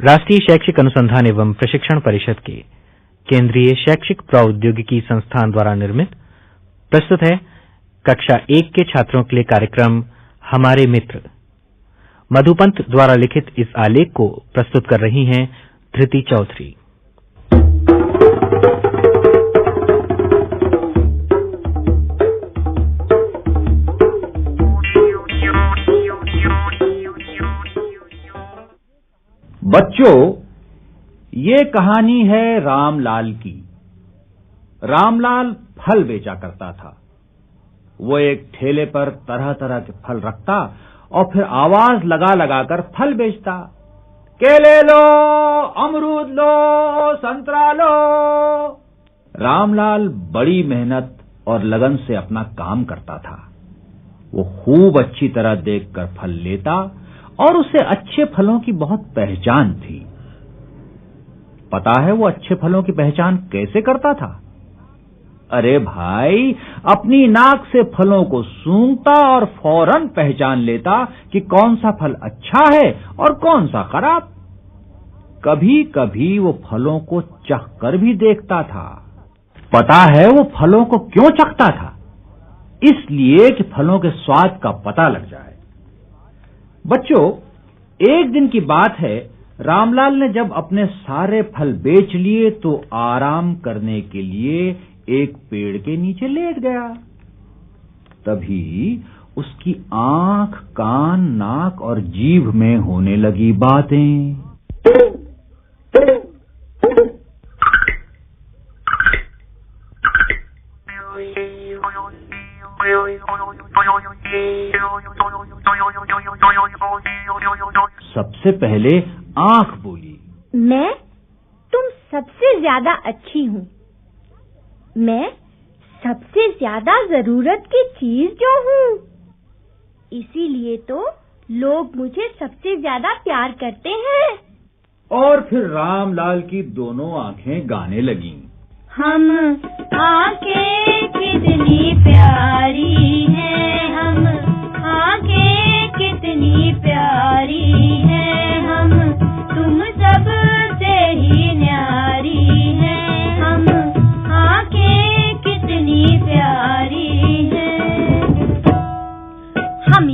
राष्ट्रीय शैक्षिक अनुसंधान एवं प्रशिक्षण परिषद के केंद्रीय शैक्षिक प्रौद्योगिकी संस्थान द्वारा निर्मित, प्रस्तुत है कक्षा एक के छात्रों के लिए कार्यक्रम हमारे मित्र। मधुपंत द्वारा लिखित इस आलेख को प्रस्तुत कर रही हैं धृति चौधरी। बच्चों, ये कहानी है रामलाल की। रामलाल फल बेचा करता था। वो एक ठेले पर तरह तरह के फल रखता और फिर आवाज़ लगा लगा कर फल बेचता। केले लो, अमरूद लो, संतरा लो। रामलाल बड़ी मेहनत और लगन से अपना काम करता था। वो खूब अच्छी तरह देखकर फल लेता और उसे अच्छे फलों की बहुत पहचान थी। पता है वो अच्छे फलों की पहचान कैसे करता था? अरे भाई, अपनी नाक से फलों को सूंघता और फ़ौरन पहचान लेता कि कौन सा फल अच्छा है और कौन सा खराब। कभी कभी वो फलों को चख कर भी देखता था। पता है वो फलों को क्यों चखता था? इसलिए कि फलों के स्वाद का पता लग जाए। बच्चों, एक दिन की बात है, रामलाल ने जब अपने सारे फल बेच लिए तो आराम करने के लिए एक पेड़ के नीचे लेट गया। तभी उसकी आँख, कान, नाक और जीभ में होने लगी बातें। सबसे पहले आँख बोली मैं तुम सबसे ज़्यादा अच्छी हूँ। मैं सबसे ज़्यादा ज़रूरत की चीज़ जो हूँ। इसीलिए तो लोग मुझे सबसे ज़्यादा प्यार करते हैं। और फिर रामलाल की दोनों आँखें गाने लगीं। हम आँखें कितनी प्यारी हैं। कितनी प्यारी हैं हम। तुम सब ही हम। कितनी प्यारी हैं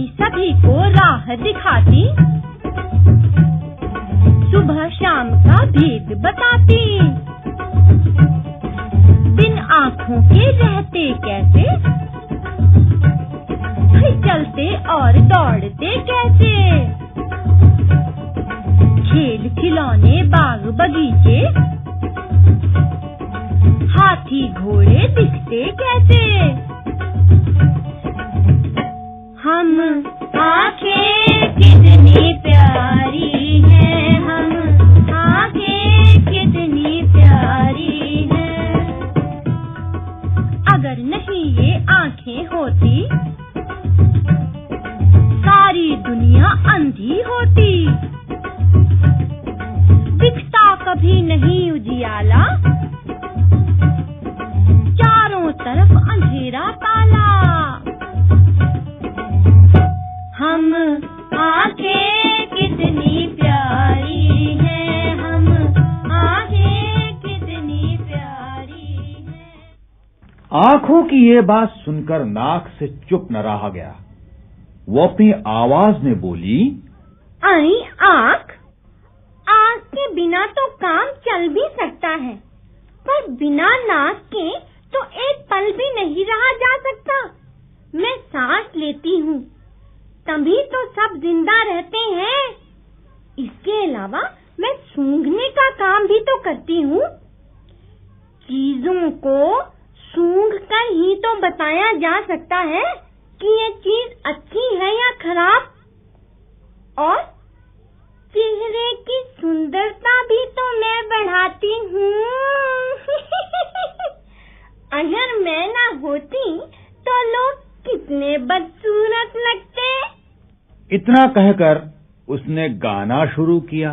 सभी को राह दिखाती। सुबह शाम का भेद बताती। बिन आँखों के रहते कैसे और दौड़ते कैसे? खेल खिलौने बाग बगीचे। हाथी घोड़े दिखते कैसे? हम आखे कितनी की ये बात सुनकर नाक से चुप न रहा गया। वो अपनी आवाज़ में बोली आई आख? आख के बिना तो काम चल भी सकता है, पर बिना नाक के तो एक पल भी नहीं रहा जा सकता मैं सांस लेती हूँ तभी तो सब ज़िंदा रहते हैं इसके अलावा मैं सूंघने का काम भी तो करती हूँ चीज़ों को सूंघ कर ही तो बताया जा सकता है कि ये चीज़ अच्छी है या खराब और चेहरे की सुंदरता भी तो मैं बढ़ाती हूँ। अगर मैं ना होती तो लोग कितने बदसूरत लगते। इतना कहकर उसने गाना शुरू किया।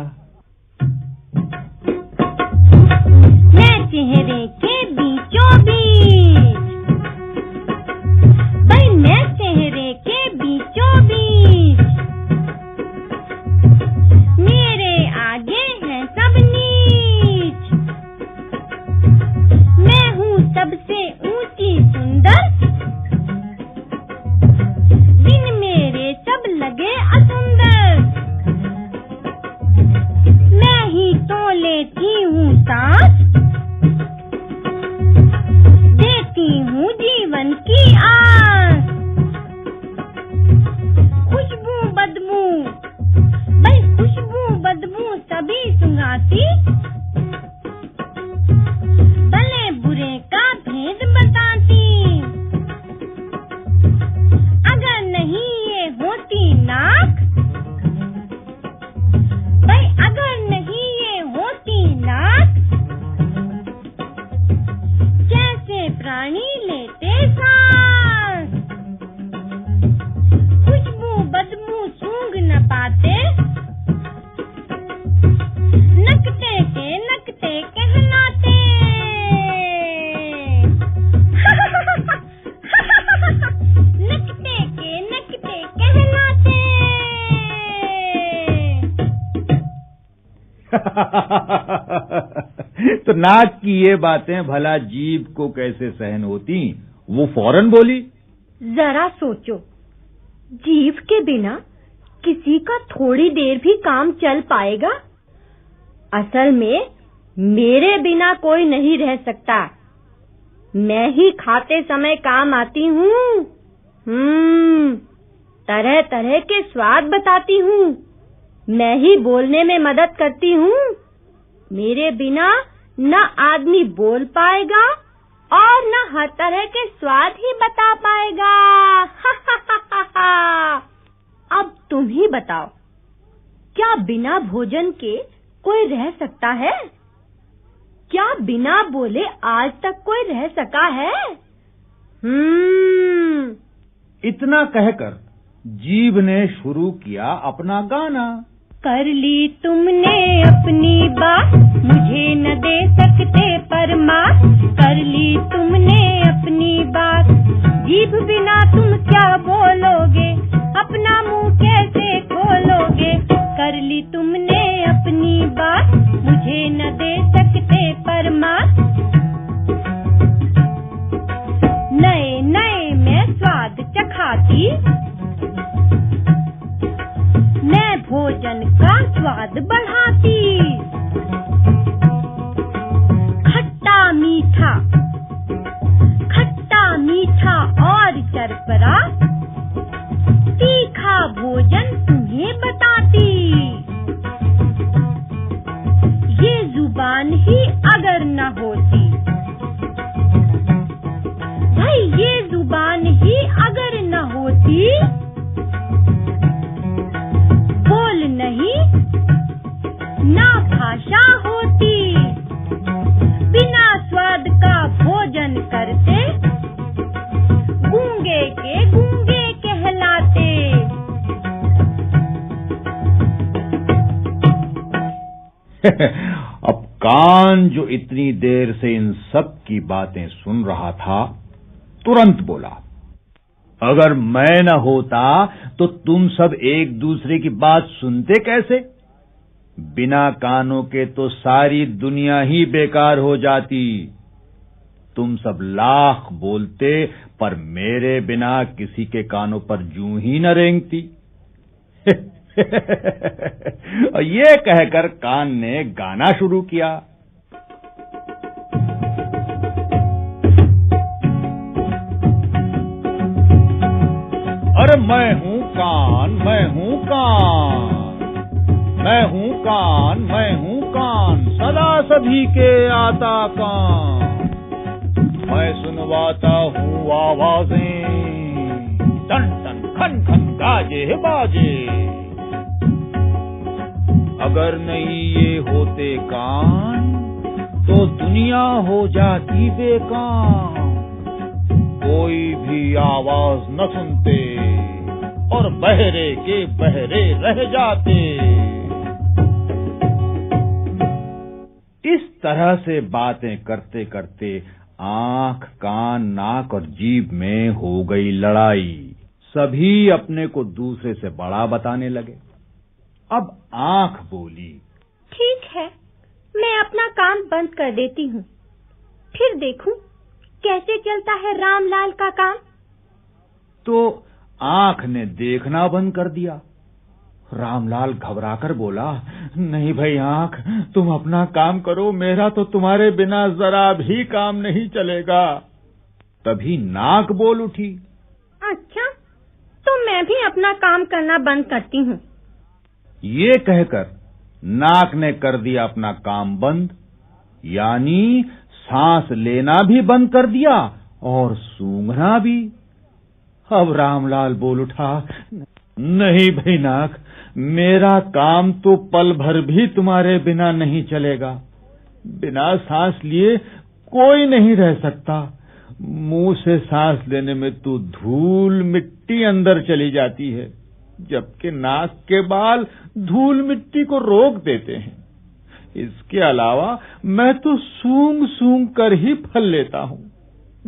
मैं चेहरे के बीचों प्राणी लेते तो नाक की ये बातें भला जीव को कैसे सहन होती? वो फ़ौरन बोली। जरा सोचो जीव के बिना किसी का थोड़ी देर भी काम चल पाएगा? असल में मेरे बिना कोई नहीं रह सकता। मैं ही खाते समय काम आती हूँ। हम्म तरह तरह के स्वाद बताती हूँ। मैं ही बोलने में मदद करती हूँ। मेरे बिना न आदमी बोल पाएगा और न हर तरह के स्वाद ही बता पाएगा। हा हा हा हा हा। अब तुम ही बताओ, क्या बिना भोजन के कोई रह सकता है? क्या बिना बोले आज तक कोई रह सका है? हम्म। इतना कहकर जीव ने शुरू किया अपना गाना। कर ली तुमने अपनी बात। मुझे न दे सकते पर परमात कर ली तुमने अपनी बात। जीभ बिना तुम क्या बोलोगे? अपना मुँह कैसे खोलोगे? कर ली तुमने अपनी बात। मुझे न दे सकते पर परमात नए नए, मैं स्वाद चखाती। भोजन का स्वाद बढ़ाती। खट्टा मीठा खट्टा मीठा और चरपरा, तीखा भोजन तुम्हें बताती। ये ज़ुबान ही अगर न होती। भाई, ये ज़ुबान ही अगर न होती अब कान जो इतनी देर से इन सब की बातें सुन रहा था, तुरंत बोला, अगर मैं न होता तो तुम सब एक दूसरे की बात सुनते कैसे? बिना कानों के तो सारी दुनिया ही बेकार हो जाती। तुम सब लाख बोलते, पर मेरे बिना किसी के कानों पर जू ही न रेंगती। और ये कहकर कान ने गाना शुरू किया। अरे मैं हूँ कान, मैं हूँ कान। मैं हूँ कान, मैं हूँ कान, सदा सभी के आता कान। मैं सुनवाता हूँ आवाज़ें, टन टन, खन खन, गाजे बाजे। अगर नहीं ये होते कान तो दुनिया हो जाती बेकान। कोई भी आवाज़ न सुनते और बहरे के बहरे रह जाते। इस तरह से बातें करते करते आँख, कान, नाक और जीभ में हो गई लड़ाई। सभी अपने को दूसरे से बड़ा बताने लगे। अब आँख बोली। ठीक है मैं अपना काम बंद कर देती हूँ। फिर देखूँ कैसे चलता है रामलाल का काम? तो आँख ने देखना बंद कर दिया। रामलाल घबराकर बोला नहीं भाई आँख तुम अपना काम करो मेरा तो तुम्हारे बिना जरा भी काम नहीं चलेगा। तभी नाक बोल उठी। अच्छा तो मैं भी अपना काम करना बंद करती हूँ। ये कहकर नाक ने कर दिया अपना काम बंद, यानी सांस लेना भी बंद कर दिया और सूंघना भी। अब रामलाल बोल उठा, नहीं भाई नाक, मेरा काम तो पल भर भी तुम्हारे बिना नहीं चलेगा। बिना सांस लिए कोई नहीं रह सकता। मुँह से सांस लेने में तो धूल मिट्टी अंदर चली जाती है, जबकि नाक के बाल धूल मिट्टी को रोक देते हैं। इसके अलावा मैं तो सूंघ सूंघ कर ही फल लेता हूँ।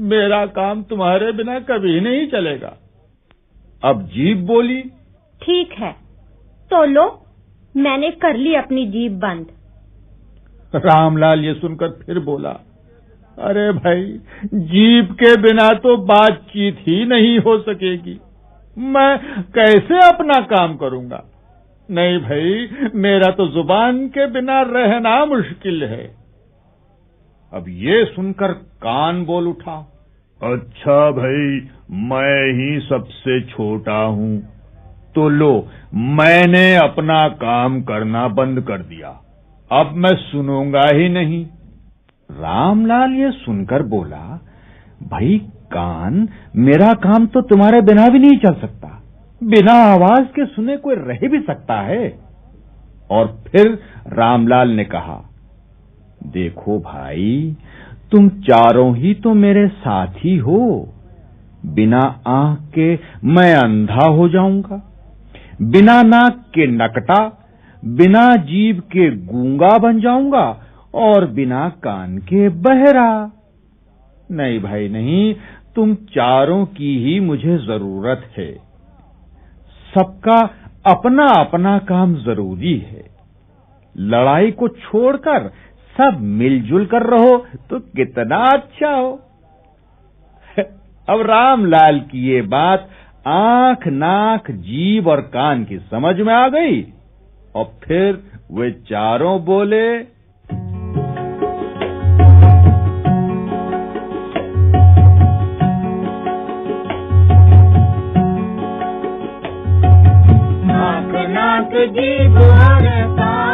मेरा काम तुम्हारे बिना कभी नहीं चलेगा। अब जीप बोली। ठीक है तो लो मैंने कर ली अपनी जीप बंद। रामलाल ये सुनकर फिर बोला अरे भाई जीप के बिना तो बातचीत ही नहीं हो सकेगी। मैं कैसे अपना काम करूँगा? नहीं भाई, मेरा तो ज़ुबान के बिना रहना मुश्किल है। अब ये सुनकर कान बोल उठा। अच्छा भाई, मैं ही सबसे छोटा हूँ। तो लो, मैंने अपना काम करना बंद कर दिया। अब मैं सुनूँगा ही नहीं। रामलाल ये सुनकर बोला, भाई कान, मेरा काम तो तुम्हारे बिना भी नहीं चल सकता। बिना आवाज़ के सुने कोई रह भी सकता है। और फिर रामलाल ने कहा, देखो भाई, तुम चारों ही तो मेरे साथी हो। बिना आँख के मैं अंधा हो जाऊँगा। बिना नाक के नकटा, बिना जीव के गूँगा बन जाऊँगा, और बिना कान के बहरा। नहीं भाई, नहीं, तुम चारों की ही मुझे ज़रूरत है। सबका अपना अपना काम ज़रूरी है। लड़ाई को छोड़कर सब मिलजुल कर रहो तो कितना अच्छा हो। अब रामलाल की ये बात आँख नाक जीव और कान की समझ में आ गई और फिर वे चारों बोले नाक जीभ